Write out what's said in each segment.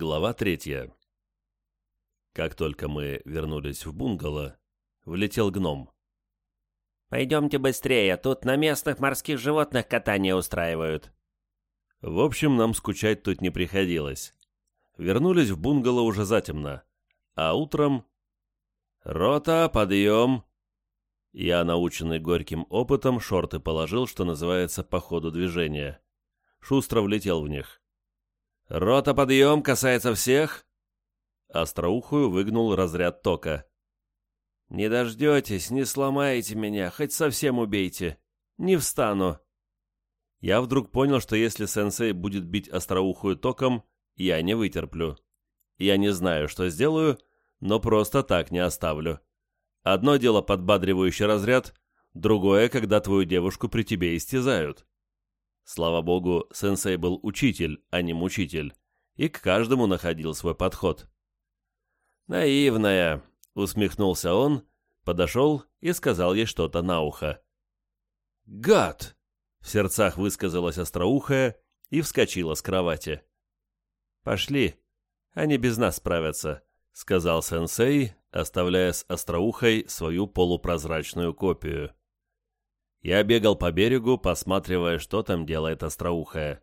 Глава третья. Как только мы вернулись в бунгало, влетел гном. «Пойдемте быстрее, тут на местных морских животных катание устраивают». В общем, нам скучать тут не приходилось. Вернулись в бунгало уже затемно, а утром... «Рота, подъем!» Я, наученный горьким опытом, шорты положил, что называется, по ходу движения. Шустро влетел в них. «Рота, подъем! Касается всех!» Остроухую выгнул разряд тока. «Не дождетесь, не сломаете меня, хоть совсем убейте. Не встану». Я вдруг понял, что если сенсей будет бить остроухую током, я не вытерплю. Я не знаю, что сделаю, но просто так не оставлю. Одно дело подбадривающий разряд, другое, когда твою девушку при тебе истязают. Слава богу, сенсей был учитель, а не мучитель, и к каждому находил свой подход. «Наивная», — усмехнулся он, подошел и сказал ей что-то на ухо. «Гад!» — в сердцах высказалась остроухая и вскочила с кровати. «Пошли, они без нас справятся», — сказал сенсей, оставляя с остроухой свою полупрозрачную копию. Я бегал по берегу, посматривая, что там делает остроухая.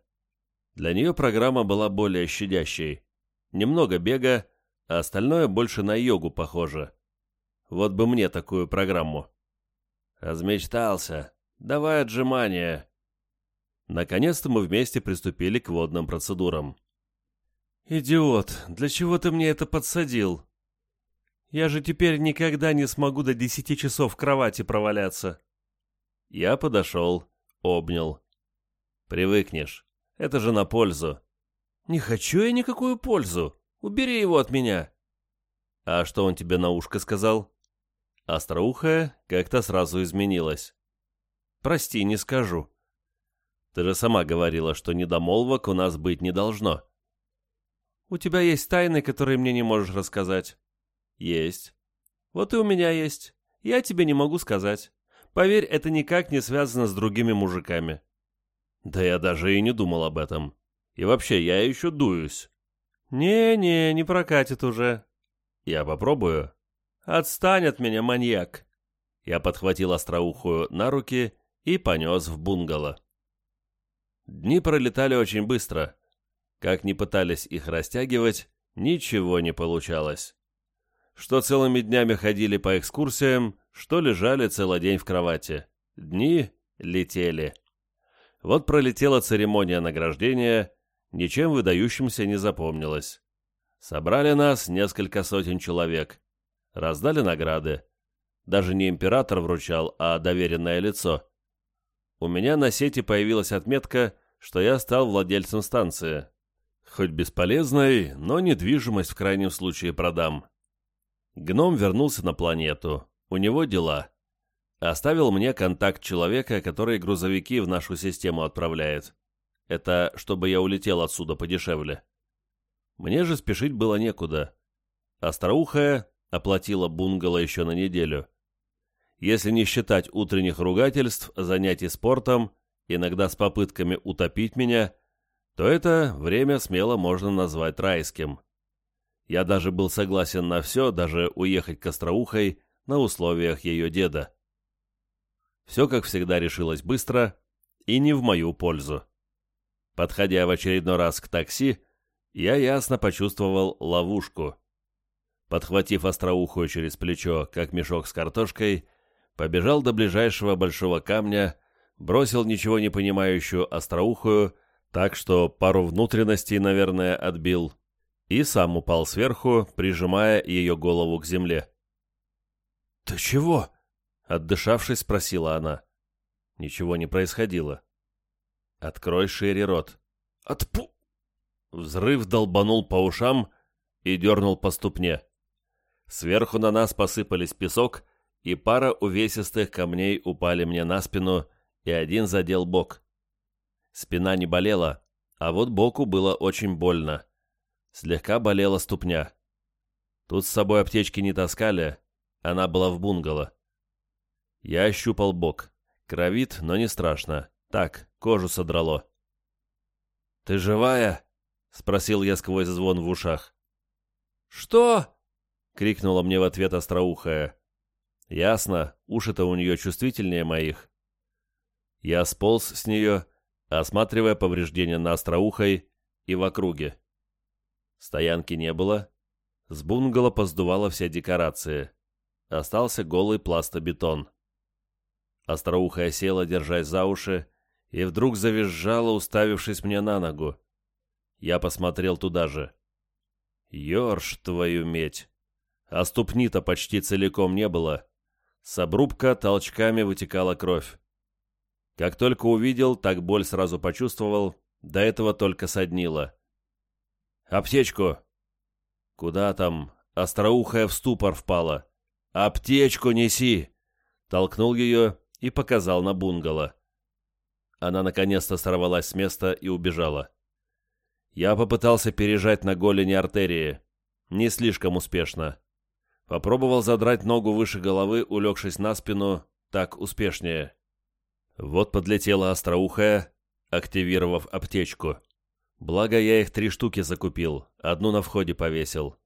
Для нее программа была более щадящей. Немного бега, а остальное больше на йогу похоже. Вот бы мне такую программу. Размечтался. Давай отжимания. Наконец-то мы вместе приступили к водным процедурам. «Идиот, для чего ты мне это подсадил? Я же теперь никогда не смогу до десяти часов в кровати проваляться». Я подошел, обнял. «Привыкнешь. Это же на пользу». «Не хочу я никакую пользу. Убери его от меня». «А что он тебе на ушко сказал?» Остроухая как-то сразу изменилась. «Прости, не скажу». «Ты же сама говорила, что недомолвок у нас быть не должно». «У тебя есть тайны, которые мне не можешь рассказать?» «Есть». «Вот и у меня есть. Я тебе не могу сказать». Поверь, это никак не связано с другими мужиками. Да я даже и не думал об этом. И вообще, я еще дуюсь. Не-не, не прокатит уже. Я попробую. Отстань от меня, маньяк. Я подхватил остроухую на руки и понес в бунгало. Дни пролетали очень быстро. Как ни пытались их растягивать, ничего не получалось. Что целыми днями ходили по экскурсиям, что лежали целый день в кровати. Дни летели. Вот пролетела церемония награждения, ничем выдающимся не запомнилось. Собрали нас несколько сотен человек. Раздали награды. Даже не император вручал, а доверенное лицо. У меня на сети появилась отметка, что я стал владельцем станции. Хоть бесполезной, но недвижимость в крайнем случае продам. Гном вернулся на планету. У него дела. Оставил мне контакт человека, который грузовики в нашу систему отправляет. Это чтобы я улетел отсюда подешевле. Мне же спешить было некуда. Остроухая оплатила бунгало еще на неделю. Если не считать утренних ругательств, занятий спортом, иногда с попытками утопить меня, то это время смело можно назвать райским. Я даже был согласен на все, даже уехать к Остроухой, на условиях ее деда. Все, как всегда, решилось быстро и не в мою пользу. Подходя в очередной раз к такси, я ясно почувствовал ловушку. Подхватив остроухую через плечо, как мешок с картошкой, побежал до ближайшего большого камня, бросил ничего не понимающую остроухую, так что пару внутренностей, наверное, отбил, и сам упал сверху, прижимая ее голову к земле. «Ты чего?» — отдышавшись, спросила она. Ничего не происходило. «Открой шире рот». «Отпу...» Взрыв долбанул по ушам и дернул по ступне. Сверху на нас посыпались песок, и пара увесистых камней упали мне на спину, и один задел бок. Спина не болела, а вот боку было очень больно. Слегка болела ступня. Тут с собой аптечки не таскали, она была в бунгало. Я ощупал бок. Кровит, но не страшно. Так, кожу содрало. «Ты живая?» — спросил я сквозь звон в ушах. «Что?» — крикнула мне в ответ остроухая. «Ясно, уши-то у нее чувствительнее моих». Я сполз с нее, осматривая повреждения на остроухой и в округе. Стоянки не было. С бунгало поздувало все декорации. Остался голый пластобетон. Остроухая села, держась за уши, и вдруг завизжала, уставившись мне на ногу. Я посмотрел туда же. Ёрш, твою медь! А ступни-то почти целиком не было. С обрубка толчками вытекала кровь. Как только увидел, так боль сразу почувствовал, до этого только соднило. «Аптечку!» «Куда там?» Остроухая в ступор впала. «Аптечку неси!» Толкнул ее и показал на бунгало. Она наконец-то сорвалась с места и убежала. Я попытался пережать на голени артерии. Не слишком успешно. Попробовал задрать ногу выше головы, улегшись на спину, так успешнее. Вот подлетела остроухая, активировав аптечку. Благо я их три штуки закупил, одну на входе повесил.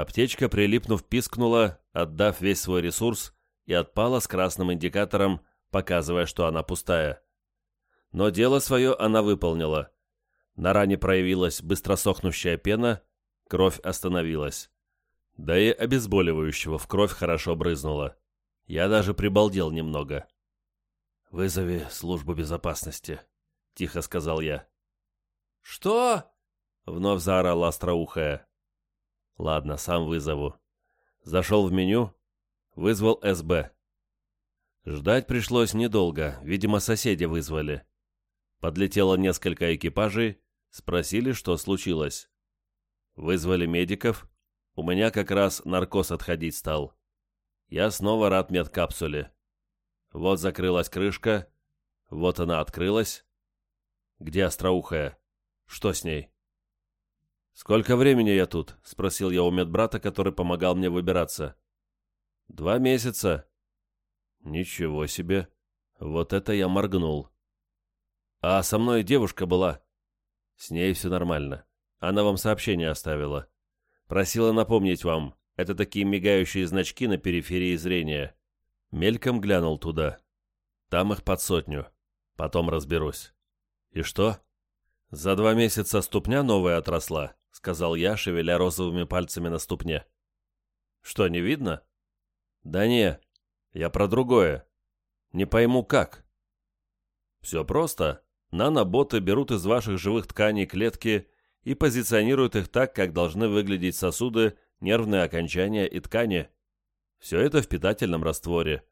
Аптечка, прилипнув, пискнула, отдав весь свой ресурс, и отпала с красным индикатором, показывая, что она пустая. Но дело свое она выполнила. На ране проявилась быстросохнущая пена, кровь остановилась. Да и обезболивающего в кровь хорошо брызнуло. Я даже прибалдел немного. «Вызови службу безопасности», — тихо сказал я. «Что?» — вновь заорала остроухая. «Ладно, сам вызову». Зашел в меню, вызвал СБ. Ждать пришлось недолго, видимо, соседи вызвали. Подлетело несколько экипажей, Спросили, что случилось. Вызвали медиков. У меня как раз наркоз отходить стал. Я снова рад медкапсуле. Вот закрылась крышка. Вот она открылась. Где остроухая? Что с ней? «Сколько времени я тут?» — спросил я у медбрата, который помогал мне выбираться. «Два месяца». «Ничего себе! Вот это я моргнул». «А со мной девушка была. С ней все нормально. Она вам сообщение оставила. Просила напомнить вам. Это такие мигающие значки на периферии зрения. Мельком глянул туда. Там их под сотню. Потом разберусь. И что? За два месяца ступня новая отросла, сказал я, шевеля розовыми пальцами на ступне. Что, не видно? Да не, я про другое. Не пойму как. Все просто. Наноботы берут из ваших живых тканей клетки и позиционируют их так, как должны выглядеть сосуды, нервные окончания и ткани. Все это в питательном растворе.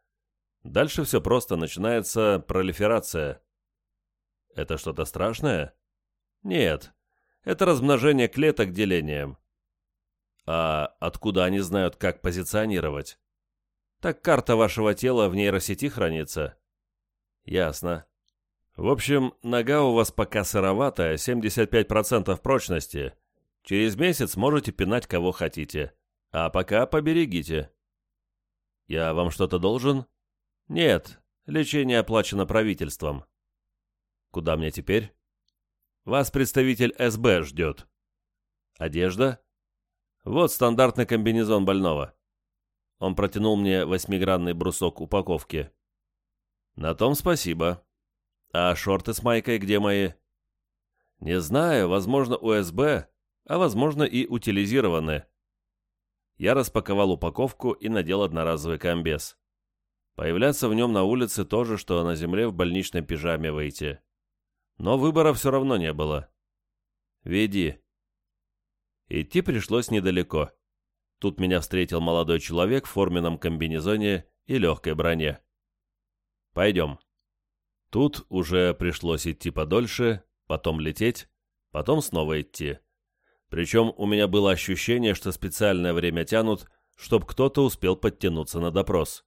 Дальше все просто, начинается пролиферация. Это что-то страшное? Нет, это размножение клеток делением. А откуда они знают, как позиционировать? Так карта вашего тела в нейросети хранится. Ясно. В общем, нога у вас пока сыроватая, 75% прочности. Через месяц можете пинать кого хотите. А пока поберегите. Я вам что-то должен? Нет, лечение оплачено правительством. Куда мне теперь? Вас представитель СБ ждет. Одежда? Вот стандартный комбинезон больного. Он протянул мне восьмигранный брусок упаковки. На том спасибо. А шорты с майкой где мои? Не знаю, возможно, УСБ, а возможно и утилизированы. Я распаковал упаковку и надел одноразовый комбез. Появляться в нем на улице тоже, что на земле в больничной пижаме выйти. Но выбора все равно не было. «Веди». Идти пришлось недалеко. Тут меня встретил молодой человек в форменном комбинезоне и легкой броне. «Пойдем». Тут уже пришлось идти подольше, потом лететь, потом снова идти. Причем у меня было ощущение, что специальное время тянут, чтобы кто-то успел подтянуться на допрос.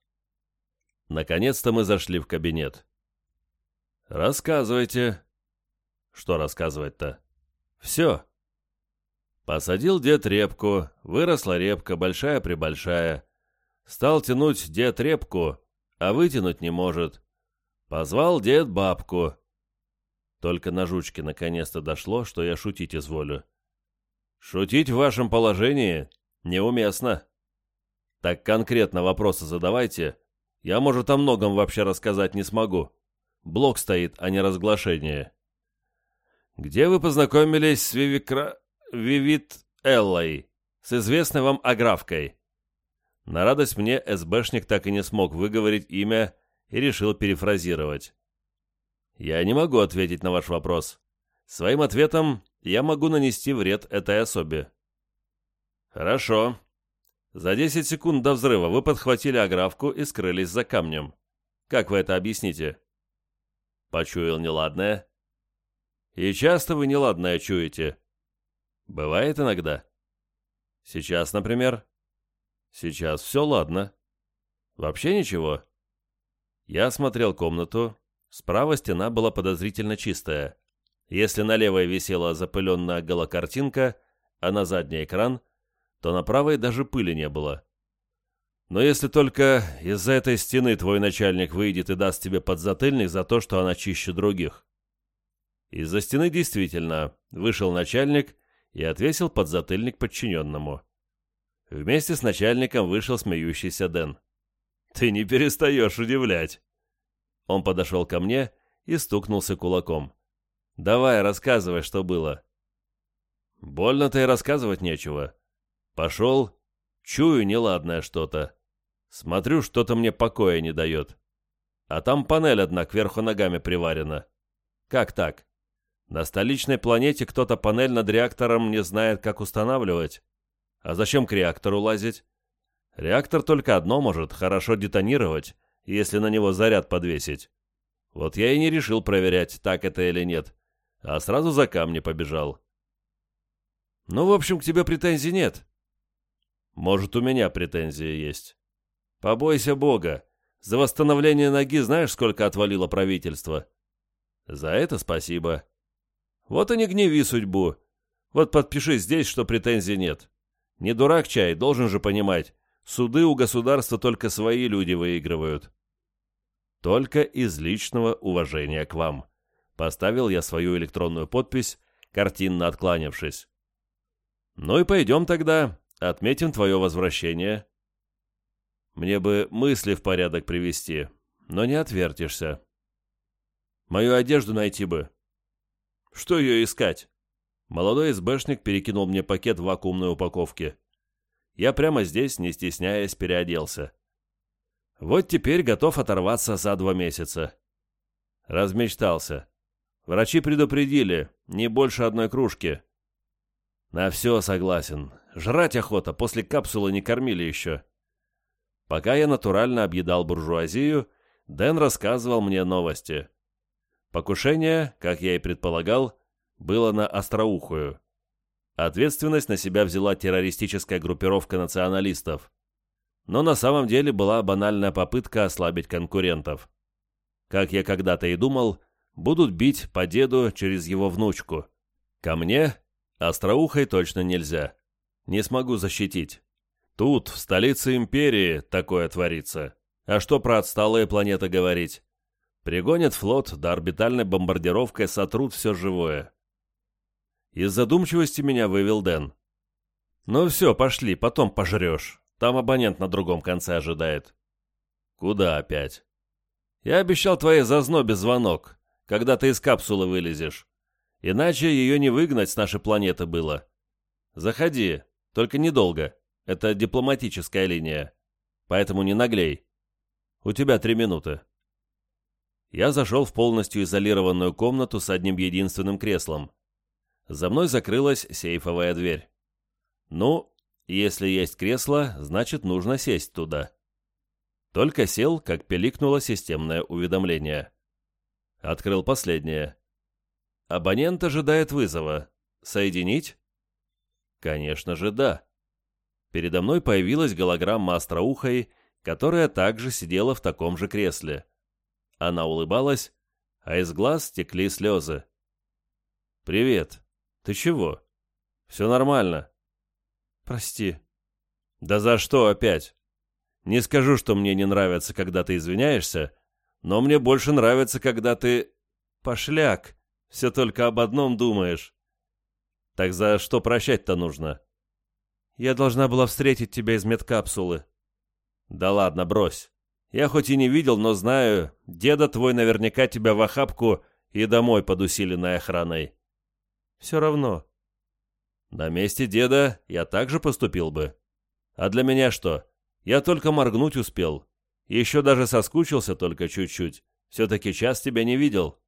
Наконец-то мы зашли в кабинет. «Рассказывайте». «Что рассказывать-то?» «Все». Посадил дед репку, выросла репка, большая-пребольшая. Стал тянуть дед репку, а вытянуть не может. Позвал дед бабку. Только на жучке наконец-то дошло, что я шутить изволю. Шутить в вашем положении неуместно. Так конкретно вопросы задавайте. Я, может, о многом вообще рассказать не смогу. Блок стоит, а не разглашение. Где вы познакомились с Вивикра... Вивит Эллой, с известной вам Аграфкой? На радость мне СБшник так и не смог выговорить имя и решил перефразировать. Я не могу ответить на ваш вопрос. Своим ответом я могу нанести вред этой особе. Хорошо. За 10 секунд до взрыва вы подхватили аграфку и скрылись за камнем. Как вы это объясните? Почуял неладное. И часто вы неладное чуете? Бывает иногда. Сейчас, например. Сейчас все ладно. Вообще ничего. Я осмотрел комнату. Справа стена была подозрительно чистая. Если на левой висела запыленная голокартинка, а на задний экран, то на правой даже пыли не было. Но если только из-за этой стены твой начальник выйдет и даст тебе подзатыльник за то, что она чище других. Из-за стены действительно вышел начальник и отвесил подзатыльник подчиненному. Вместе с начальником вышел смеющийся Дэн. «Ты не перестаешь удивлять!» Он подошел ко мне и стукнулся кулаком. «Давай, рассказывай, что было». «Больно-то и рассказывать нечего. Пошел, чую неладное что-то. Смотрю, что-то мне покоя не дает. А там панель одна кверху ногами приварена. Как так? На столичной планете кто-то панель над реактором не знает, как устанавливать. А зачем к реактору лазить? Реактор только одно может хорошо детонировать, если на него заряд подвесить. Вот я и не решил проверять, так это или нет, а сразу за камни побежал. Ну, в общем, к тебе претензий нет. Может, у меня претензии есть. Побойся Бога. За восстановление ноги знаешь, сколько отвалило правительство? За это спасибо. Вот и не гневи судьбу. Вот подпиши здесь, что претензий нет. Не дурак чай, должен же понимать. Суды у государства только свои люди выигрывают. Только из личного уважения к вам. Поставил я свою электронную подпись, картинно откланявшись. Ну и пойдем тогда, отметим твое возвращение. Мне бы мысли в порядок привести, но не отвертишься. Мою одежду найти бы. Что ее искать? Молодой СБшник перекинул мне пакет в вакуумной упаковке. Я прямо здесь, не стесняясь, переоделся. Вот теперь готов оторваться за два месяца. Размечтался. Врачи предупредили, не больше одной кружки. На все согласен. Жрать охота, после капсулы не кормили еще. Пока я натурально объедал буржуазию, Дэн рассказывал мне новости. Покушение, как я и предполагал, было на Остроухую. Ответственность на себя взяла террористическая группировка националистов. Но на самом деле была банальная попытка ослабить конкурентов. Как я когда-то и думал, будут бить по деду через его внучку. Ко мне Остроухой точно нельзя. Не смогу защитить. Тут, в столице империи, такое творится. А что про отсталые планеты говорить? Пригонят флот, да орбитальной бомбардировкой сотрут все живое. Из задумчивости меня вывел Дэн. «Ну все, пошли, потом пожрешь. Там абонент на другом конце ожидает». «Куда опять?» «Я обещал твоей зазнобе звонок, когда ты из капсулы вылезешь. Иначе ее не выгнать с нашей планеты было. Заходи, только недолго. Это дипломатическая линия. Поэтому не наглей. У тебя три минуты». Я зашел в полностью изолированную комнату с одним единственным креслом. За мной закрылась сейфовая дверь. Ну, если есть кресло, значит нужно сесть туда. Только сел, как пиликнуло системное уведомление. Открыл последнее. Абонент ожидает вызова. Соединить? Конечно же, да. Передо мной появилась голограмма остроухой, которая также сидела в таком же кресле. Она улыбалась, а из глаз текли слезы. «Привет», ты чего? Все нормально. Прости. Да за что опять? Не скажу, что мне не нравится, когда ты извиняешься, но мне больше нравится, когда ты... Пошляк. Все только об одном думаешь. Так за что прощать-то нужно? Я должна была встретить тебя из медкапсулы. Да ладно, брось. Я хоть и не видел, но знаю, деда твой наверняка тебя в охапку и домой под усиленной охраной. Все равно. На месте деда я также поступил бы. А для меня что? Я только моргнуть успел. Еще даже соскучился только чуть-чуть. Все-таки час тебя не видел.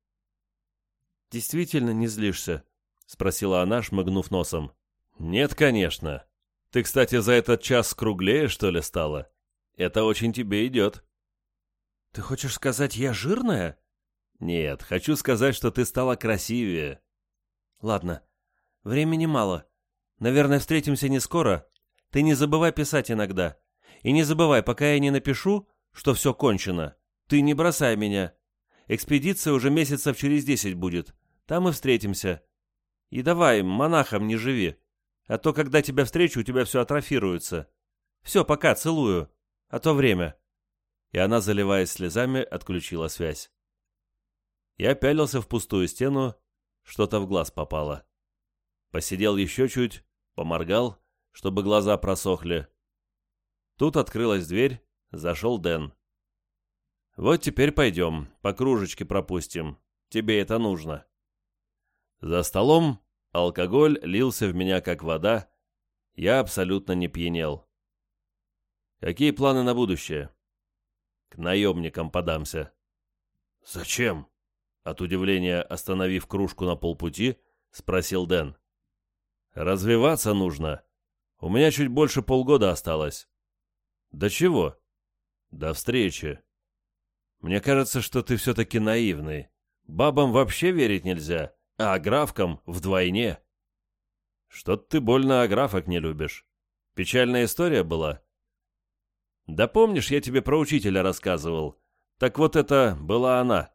Действительно не злишься? Спросила она, шмыгнув носом. Нет, конечно. Ты, кстати, за этот час круглее, что ли, стала? Это очень тебе идет. Ты хочешь сказать, я жирная? Нет, хочу сказать, что ты стала красивее. Ладно, времени мало. Наверное, встретимся не скоро. Ты не забывай писать иногда. И не забывай, пока я не напишу, что все кончено, ты не бросай меня. Экспедиция уже месяцев через десять будет. Там и встретимся. И давай, монахом не живи. А то, когда тебя встречу, у тебя все атрофируется. Все, пока, целую. А то время. И она, заливаясь слезами, отключила связь. Я пялился в пустую стену, что-то в глаз попало. Посидел еще чуть, поморгал, чтобы глаза просохли. Тут открылась дверь, зашел Дэн. «Вот теперь пойдем, по кружечке пропустим. Тебе это нужно». За столом алкоголь лился в меня как вода, я абсолютно не пьянел. «Какие планы на будущее?» «К наемникам подамся». «Зачем?» От удивления, остановив кружку на полпути, спросил Дэн. «Развиваться нужно. У меня чуть больше полгода осталось». «До чего?» «До встречи». «Мне кажется, что ты все-таки наивный. Бабам вообще верить нельзя, а графкам вдвойне». «Что-то ты больно аграфок не любишь. Печальная история была?» «Да помнишь, я тебе про учителя рассказывал? Так вот это была она.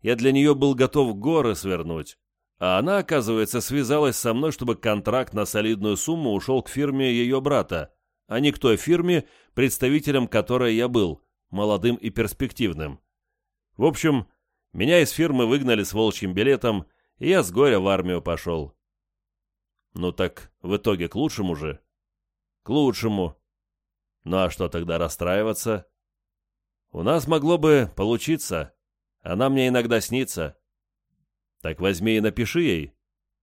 Я для нее был готов горы свернуть. А она, оказывается, связалась со мной, чтобы контракт на солидную сумму ушел к фирме ее брата, а не к той фирме, представителем которой я был, молодым и перспективным. В общем, меня из фирмы выгнали с волчьим билетом, и я с горя в армию пошел. Ну так, в итоге к лучшему же? К лучшему. Ну а что тогда расстраиваться? У нас могло бы получиться. Она мне иногда снится. Так возьми и напиши ей.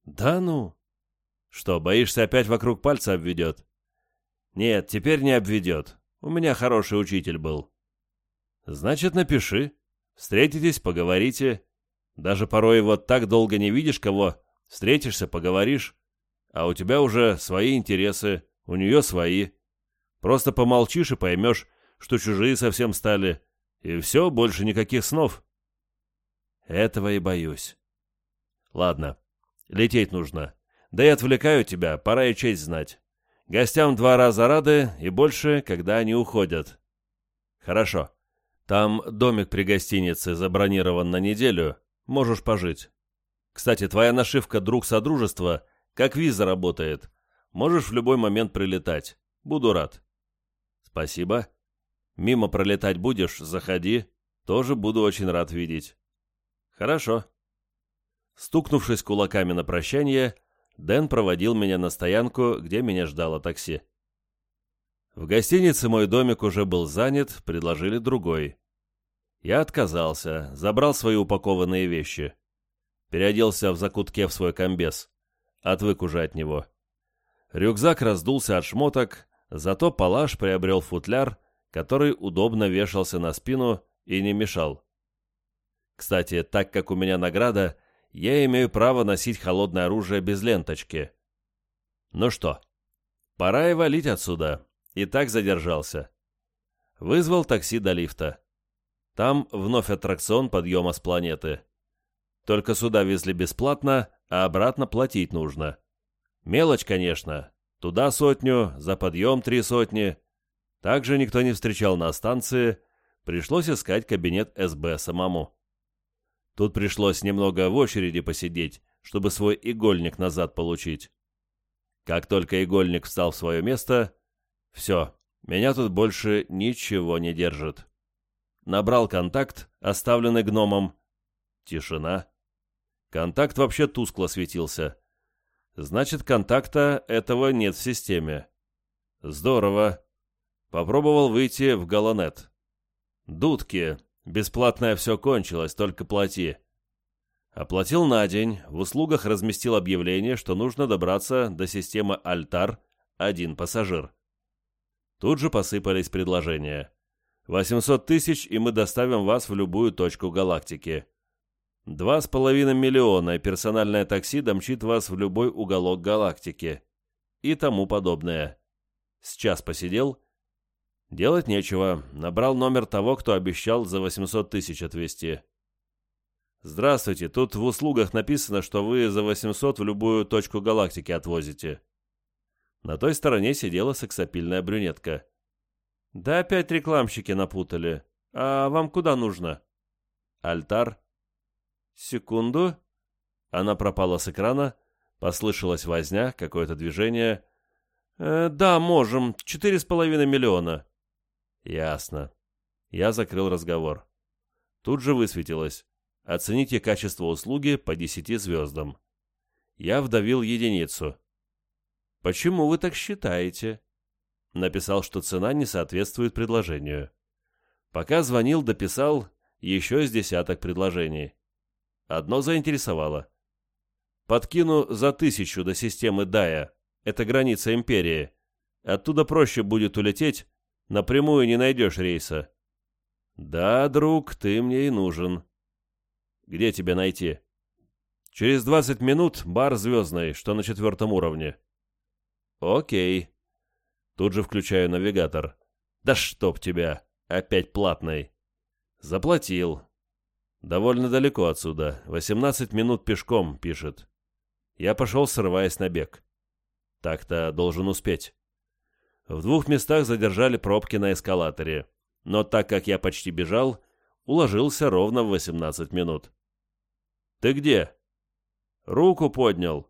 Да ну. Что, боишься опять вокруг пальца обведет? Нет, теперь не обведет. У меня хороший учитель был. Значит, напиши. Встретитесь, поговорите. Даже порой вот так долго не видишь кого. Встретишься, поговоришь. А у тебя уже свои интересы, у нее свои. Просто помолчишь и поймешь, что чужие совсем стали. И все, больше никаких снов. Этого и боюсь. Ладно, лететь нужно. Да и отвлекаю тебя, пора и честь знать. Гостям два раза рады, и больше, когда они уходят. Хорошо. Там домик при гостинице забронирован на неделю, можешь пожить. Кстати, твоя нашивка «Друг Содружества» как виза работает. Можешь в любой момент прилетать. Буду рад. Спасибо. Мимо пролетать будешь, заходи. Тоже буду очень рад видеть. Хорошо. Стукнувшись кулаками на прощание, Дэн проводил меня на стоянку, где меня ждало такси. В гостинице мой домик уже был занят, предложили другой. Я отказался, забрал свои упакованные вещи. Переоделся в закутке в свой комбез. Отвык уже от него. Рюкзак раздулся от шмоток, зато палаш приобрел футляр, который удобно вешался на спину и не мешал. Кстати, так как у меня награда, я имею право носить холодное оружие без ленточки. Ну что, пора и валить отсюда. И так задержался. Вызвал такси до лифта. Там вновь аттракцион подъема с планеты. Только сюда везли бесплатно, а обратно платить нужно. Мелочь, конечно. Туда сотню, за подъем три сотни. Также никто не встречал на станции. Пришлось искать кабинет СБ самому. Тут пришлось немного в очереди посидеть, чтобы свой игольник назад получить. Как только игольник встал в свое место, все, меня тут больше ничего не держит. Набрал контакт, оставленный гномом. Тишина. Контакт вообще тускло светился. Значит, контакта этого нет в системе. Здорово. Попробовал выйти в Галанет. Дудки. Бесплатное все кончилось, только плати. Оплатил на день, в услугах разместил объявление, что нужно добраться до системы Альтар, один пассажир. Тут же посыпались предложения. 800 тысяч, и мы доставим вас в любую точку галактики. Два с половиной миллиона, персональное такси домчит вас в любой уголок галактики. И тому подобное. Сейчас посидел. Делать нечего. Набрал номер того, кто обещал за 800 тысяч отвезти. «Здравствуйте, тут в услугах написано, что вы за 800 в любую точку галактики отвозите». На той стороне сидела сексапильная брюнетка. «Да опять рекламщики напутали. А вам куда нужно?» «Альтар». «Секунду». Она пропала с экрана, послышалась возня, какое-то движение. «Э, «Да, можем. Четыре с половиной миллиона». «Ясно». Я закрыл разговор. Тут же высветилось. Оцените качество услуги по 10 звездам. Я вдавил единицу. «Почему вы так считаете?» Написал, что цена не соответствует предложению. Пока звонил, дописал еще с десяток предложений. Одно заинтересовало. Подкину за тысячу до системы Дая. Это граница Империи. Оттуда проще будет улететь, напрямую не найдешь рейса. Да, друг, ты мне и нужен. Где тебя найти? Через 20 минут бар «Звездный», что на четвертом уровне. Окей. Тут же включаю навигатор. Да чтоб тебя, опять платный. Заплатил. Довольно далеко отсюда. 18 минут пешком, пишет. Я пошел, срываясь на бег. Так-то должен успеть. В двух местах задержали пробки на эскалаторе, но так как я почти бежал, уложился ровно в 18 минут. «Ты где?» «Руку поднял».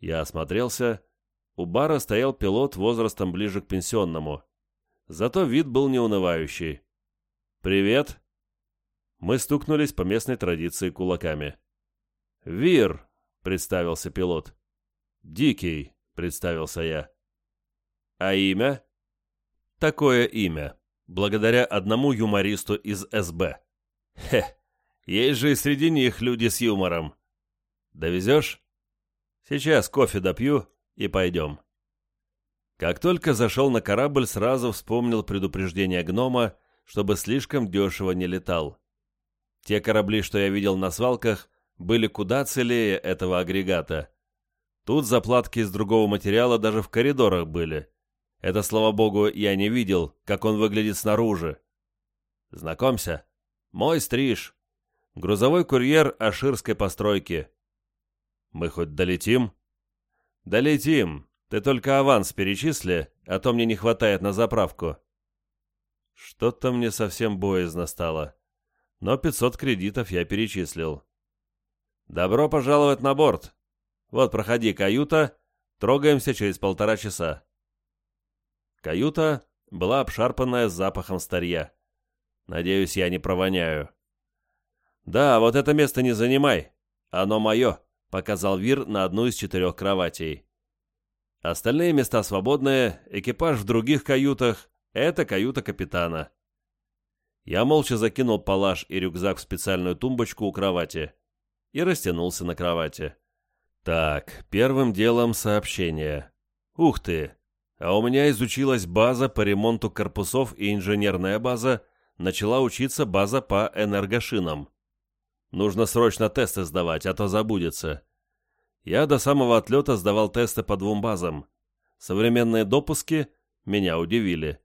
Я осмотрелся. У бара стоял пилот возрастом ближе к пенсионному. Зато вид был неунывающий. «Привет». Мы стукнулись по местной традиции кулаками. «Вир», — представился пилот. «Дикий», — представился я. «А имя?» «Такое имя, благодаря одному юмористу из СБ». «Хе, есть же и среди них люди с юмором. Довезешь? Сейчас кофе допью и пойдем. Как только зашел на корабль, сразу вспомнил предупреждение гнома, чтобы слишком дешево не летал. Те корабли, что я видел на свалках, были куда целее этого агрегата. Тут заплатки из другого материала даже в коридорах были. Это, слава богу, я не видел, как он выглядит снаружи. Знакомься, мой стриж. Грузовой курьер аширской постройки. Мы хоть долетим? Долетим. Ты только аванс перечисли, а то мне не хватает на заправку. Что-то мне совсем боязно стало. Но 500 кредитов я перечислил. Добро пожаловать на борт. Вот, проходи, каюта. Трогаемся через полтора часа. Каюта была обшарпанная с запахом старья. Надеюсь, я не провоняю. «Да, вот это место не занимай. Оно мое», — показал Вир на одну из четырех кроватей. Остальные места свободные, экипаж в других каютах. Это каюта капитана. Я молча закинул палаш и рюкзак в специальную тумбочку у кровати и растянулся на кровати. Так, первым делом сообщение. Ух ты! А у меня изучилась база по ремонту корпусов и инженерная база, начала учиться база по энергошинам. Нужно срочно тесты сдавать, а то забудется. Я до самого отлета сдавал тесты по двум базам. Современные допуски меня удивили.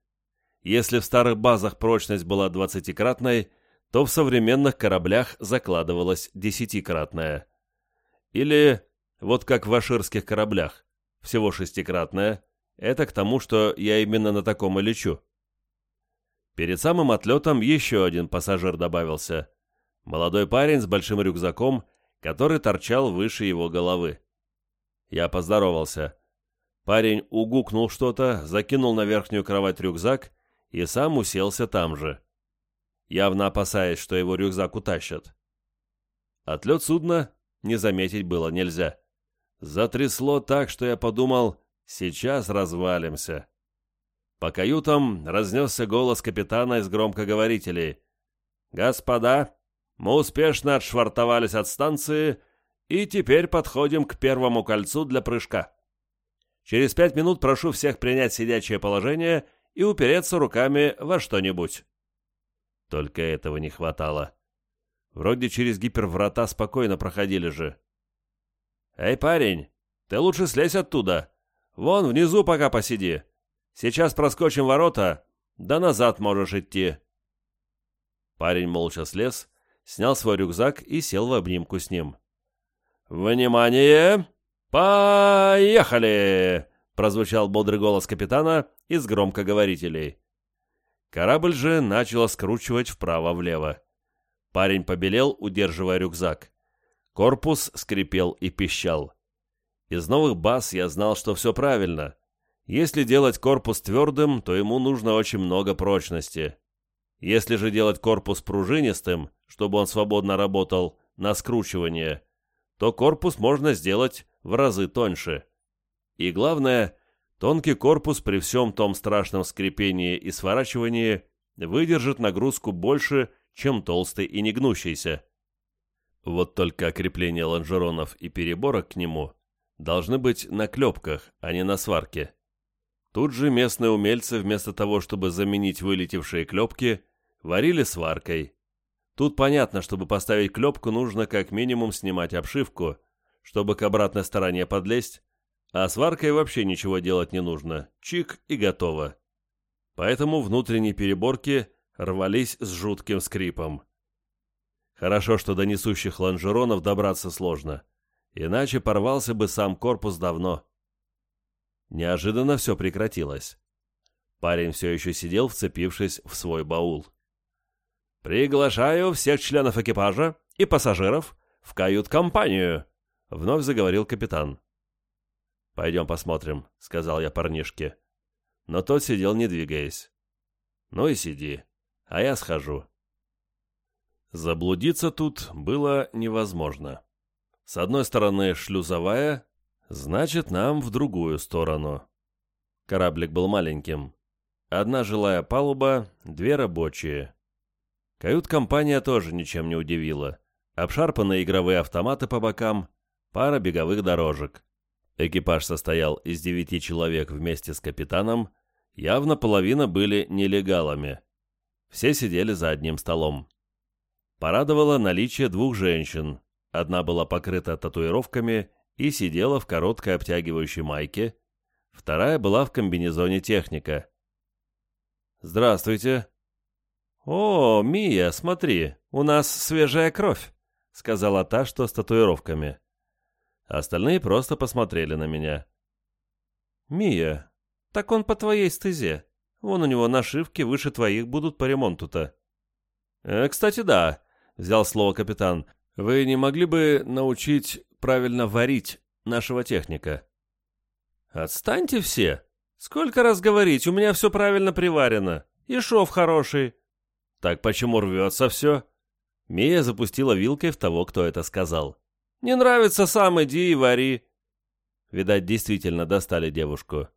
Если в старых базах прочность была двадцатикратной, то в современных кораблях закладывалась десятикратная. Или, вот как в аширских кораблях, всего шестикратная. Это к тому, что я именно на таком и лечу. Перед самым отлетом еще один пассажир добавился. Молодой парень с большим рюкзаком, который торчал выше его головы. Я поздоровался. Парень угукнул что-то, закинул на верхнюю кровать рюкзак и сам уселся там же. Явно опасаясь, что его рюкзак утащат. Отлет судна не заметить было нельзя. Затрясло так, что я подумал, сейчас развалимся. По каютам разнесся голос капитана из громкоговорителей. «Господа, мы успешно отшвартовались от станции и теперь подходим к первому кольцу для прыжка. Через пять минут прошу всех принять сидячее положение и упереться руками во что-нибудь». Только этого не хватало. Вроде через гиперврата спокойно проходили же. «Эй, парень, ты лучше слезь оттуда. Вон внизу пока посиди. Сейчас проскочим ворота, да назад можешь идти». Парень молча слез, снял свой рюкзак и сел в обнимку с ним. «Внимание! Поехали!» — прозвучал бодрый голос капитана из громкоговорителей. Корабль же начал скручивать вправо-влево. Парень побелел, удерживая рюкзак. Корпус скрипел и пищал. Из новых баз я знал, что все правильно. Если делать корпус твердым, то ему нужно очень много прочности. Если же делать корпус пружинистым, чтобы он свободно работал на скручивание, то корпус можно сделать в разы тоньше. И главное, тонкий корпус при всем том страшном скрипении и сворачивании выдержит нагрузку больше, чем толстый и негнущийся. Вот только крепление лонжеронов и переборок к нему должны быть на клепках, а не на сварке. Тут же местные умельцы вместо того, чтобы заменить вылетевшие клепки, варили сваркой. Тут понятно, чтобы поставить клепку, нужно как минимум снимать обшивку, чтобы к обратной стороне подлезть, а сваркой вообще ничего делать не нужно. Чик и готово. Поэтому внутренние переборки рвались с жутким скрипом. Хорошо, что до несущих лонжеронов добраться сложно, иначе порвался бы сам корпус давно. Неожиданно все прекратилось. Парень все еще сидел, вцепившись в свой баул. «Приглашаю всех членов экипажа и пассажиров в кают-компанию», — вновь заговорил капитан. «Пойдем посмотрим», — сказал я парнишке. Но тот сидел, не двигаясь. «Ну и сиди, а я схожу». Заблудиться тут было невозможно. С одной стороны шлюзовая, значит, нам в другую сторону. Кораблик был маленьким. Одна жилая палуба, две рабочие. Кают-компания тоже ничем не удивила. Обшарпанные игровые автоматы по бокам, пара беговых дорожек. Экипаж состоял из девяти человек вместе с капитаном, явно половина были нелегалами. Все сидели за одним столом. Порадовало наличие двух женщин. Одна была покрыта татуировками и сидела в короткой обтягивающей майке, вторая была в комбинезоне техника. «Здравствуйте», «О, Мия, смотри, у нас свежая кровь», — сказала та, что с татуировками. Остальные просто посмотрели на меня. «Мия, так он по твоей стезе. Вон у него нашивки выше твоих будут по ремонту-то». «Э, «Кстати, да», — взял слово капитан. «Вы не могли бы научить правильно варить нашего техника?» «Отстаньте все! Сколько раз говорить, у меня все правильно приварено. И шов хороший. «Так почему рвется все?» Мия запустила вилкой в того, кто это сказал. «Не нравится, сам иди и вари». Видать, действительно достали девушку.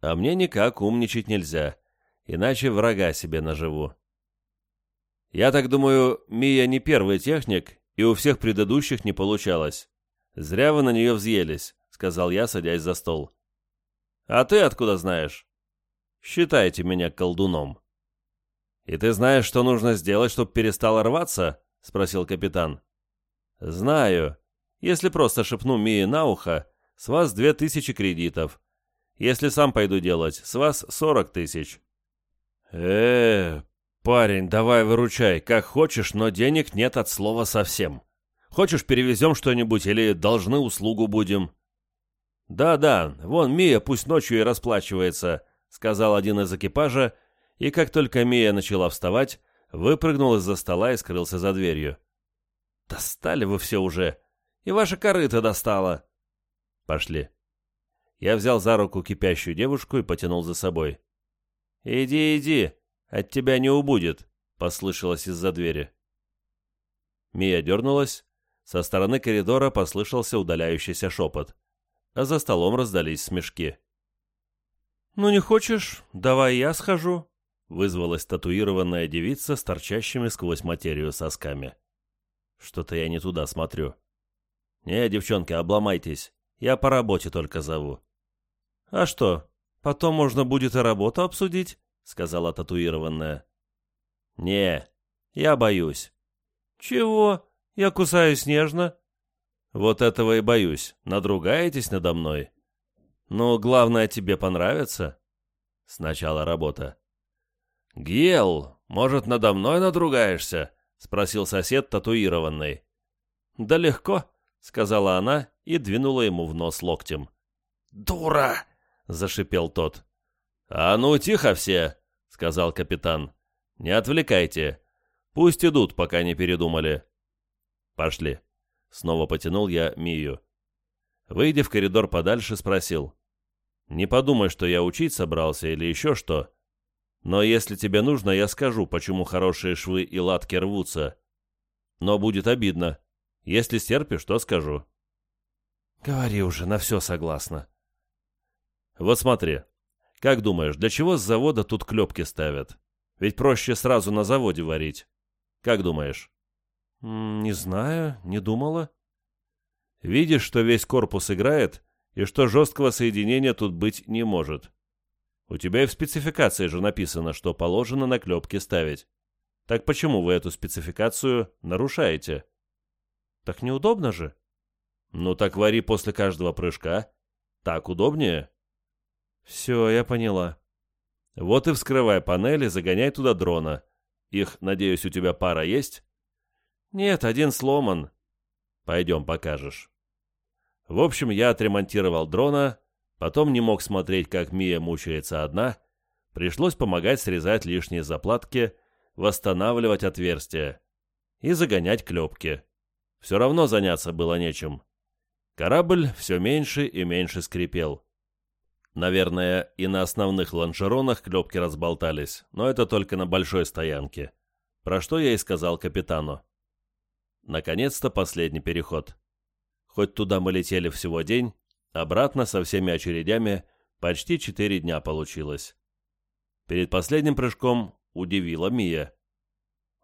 А мне никак умничать нельзя, иначе врага себе наживу. Я так думаю, Мия не первый техник, и у всех предыдущих не получалось. Зря вы на нее взъелись, сказал я, садясь за стол. А ты откуда знаешь? Считайте меня колдуном. «И ты знаешь, что нужно сделать, чтобы перестало рваться?» — спросил капитан. «Знаю. Если просто шепну Мии на ухо, с вас две тысячи кредитов. Если сам пойду делать, с вас сорок тысяч». «Э, парень, давай выручай, как хочешь, но денег нет от слова совсем. Хочешь, перевезем что-нибудь или должны услугу будем?» «Да-да, вон Мия пусть ночью и расплачивается», — сказал один из экипажа, и как только Мия начала вставать, выпрыгнул из-за стола и скрылся за дверью. «Достали вы все уже! И ваша корыта достала!» «Пошли». Я взял за руку кипящую девушку и потянул за собой. «Иди, иди, от тебя не убудет», — послышалось из-за двери. Мия дернулась, со стороны коридора послышался удаляющийся шепот, а за столом раздались смешки. «Ну не хочешь? Давай я схожу», — вызвалась татуированная девица с торчащими сквозь материю сосками. «Что-то я не туда смотрю». «Не, девчонки, обломайтесь. Я по работе только зову». «А что, потом можно будет и работу обсудить?» — сказала татуированная. «Не, я боюсь». «Чего? Я кусаюсь нежно». «Вот этого и боюсь. Надругаетесь надо мной?» «Ну, главное, тебе понравится?» «Сначала работа». «Гел, может, надо мной надругаешься?» — спросил сосед татуированный. «Да легко», — сказала она и двинула ему в нос локтем. «Дура!» — зашипел тот. «А ну, тихо все!» — сказал капитан. «Не отвлекайте. Пусть идут, пока не передумали». «Пошли». Снова потянул я Мию. Выйдя в коридор подальше, спросил. «Не подумай, что я учить собрался или еще что. Но если тебе нужно, я скажу, почему хорошие швы и латки рвутся. Но будет обидно. Если стерпишь, то скажу». «Говори уже, на все согласна». «Вот смотри. Как думаешь, для чего с завода тут клепки ставят? Ведь проще сразу на заводе варить. Как думаешь?» «Не знаю, не думала». «Видишь, что весь корпус играет, и что жесткого соединения тут быть не может. У тебя и в спецификации же написано, что положено на клепки ставить. Так почему вы эту спецификацию нарушаете?» «Так неудобно же». «Ну так вари после каждого прыжка. Так удобнее». «Все, я поняла». «Вот и вскрывай панели, загоняй туда дрона. Их, надеюсь, у тебя пара есть?» «Нет, один сломан». «Пойдем, покажешь». В общем, я отремонтировал дрона, потом не мог смотреть, как Мия мучается одна, пришлось помогать срезать лишние заплатки, восстанавливать отверстия и загонять клепки. Все равно заняться было нечем. Корабль все меньше и меньше скрипел. Наверное, и на основных лонжеронах клепки разболтались, но это только на большой стоянке. Про что я и сказал капитану. Наконец-то последний переход. Хоть туда мы летели всего день, обратно со всеми очередями почти четыре дня получилось. Перед последним прыжком удивила Мия.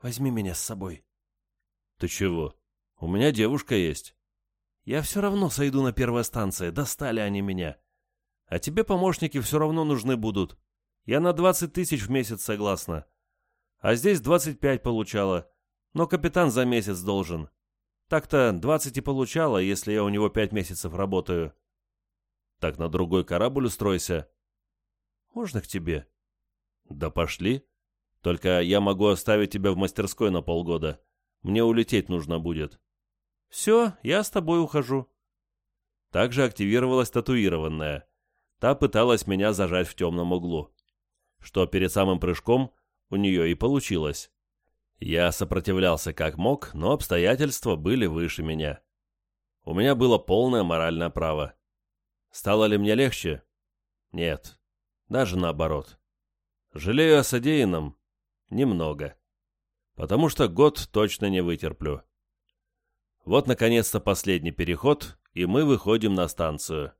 «Возьми меня с собой». «Ты чего? У меня девушка есть». «Я все равно сойду на первой станции, достали они меня». А тебе помощники все равно нужны будут. Я на 20 тысяч в месяц согласна. А здесь 25 получала. Но капитан за месяц должен. Так-то 20 и получала, если я у него 5 месяцев работаю. Так на другой корабль устройся. Можно к тебе? Да пошли. Только я могу оставить тебя в мастерской на полгода. Мне улететь нужно будет. Все, я с тобой ухожу. Также активировалась татуированная. Та пыталась меня зажать в темном углу. Что перед самым прыжком у нее и получилось. Я сопротивлялся как мог, но обстоятельства были выше меня. У меня было полное моральное право. Стало ли мне легче? Нет. Даже наоборот. Жалею о содеянном? Немного. Потому что год точно не вытерплю. Вот, наконец-то, последний переход, и мы выходим на станцию.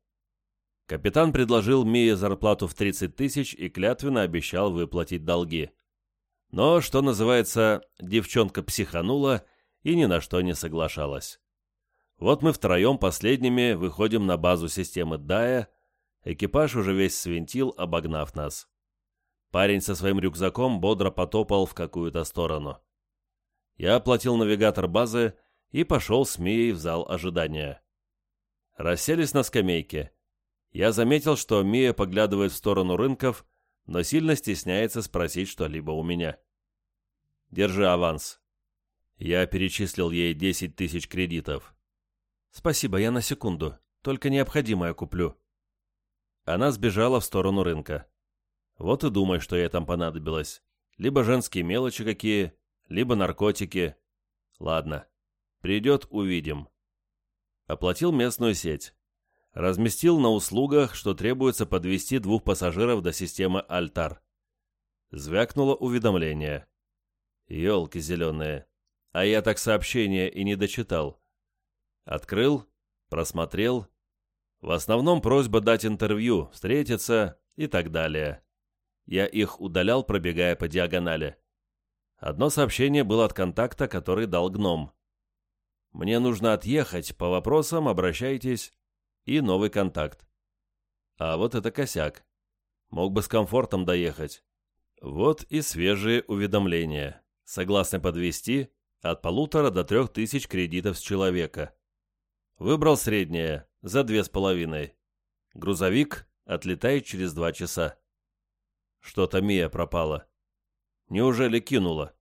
Капитан предложил Мие зарплату в 30 тысяч и клятвенно обещал выплатить долги. Но, что называется, девчонка психанула и ни на что не соглашалась. Вот мы втроем последними выходим на базу системы Дая, экипаж уже весь свинтил, обогнав нас. Парень со своим рюкзаком бодро потопал в какую-то сторону. Я оплатил навигатор базы и пошел с Мией в зал ожидания. Расселись на скамейке. Я заметил, что Мия поглядывает в сторону рынков, но сильно стесняется спросить что-либо у меня. «Держи аванс». Я перечислил ей 10 тысяч кредитов. «Спасибо, я на секунду. Только необходимое куплю». Она сбежала в сторону рынка. Вот и думай, что ей там понадобилось. Либо женские мелочи какие, либо наркотики. Ладно. Придет, увидим. Оплатил местную сеть разместил на услугах, что требуется подвести двух пассажиров до системы «Альтар». Звякнуло уведомление. Ёлки зеленые. А я так сообщение и не дочитал. Открыл, просмотрел. В основном просьба дать интервью, встретиться и так далее. Я их удалял, пробегая по диагонали. Одно сообщение было от контакта, который дал гном. «Мне нужно отъехать, по вопросам обращайтесь». И новый контакт. А вот это косяк. Мог бы с комфортом доехать. Вот и свежие уведомления. Согласны подвести от полутора до трех тысяч кредитов с человека. Выбрал среднее, за две с половиной. Грузовик отлетает через два часа. Что-то Мия пропала. Неужели кинула?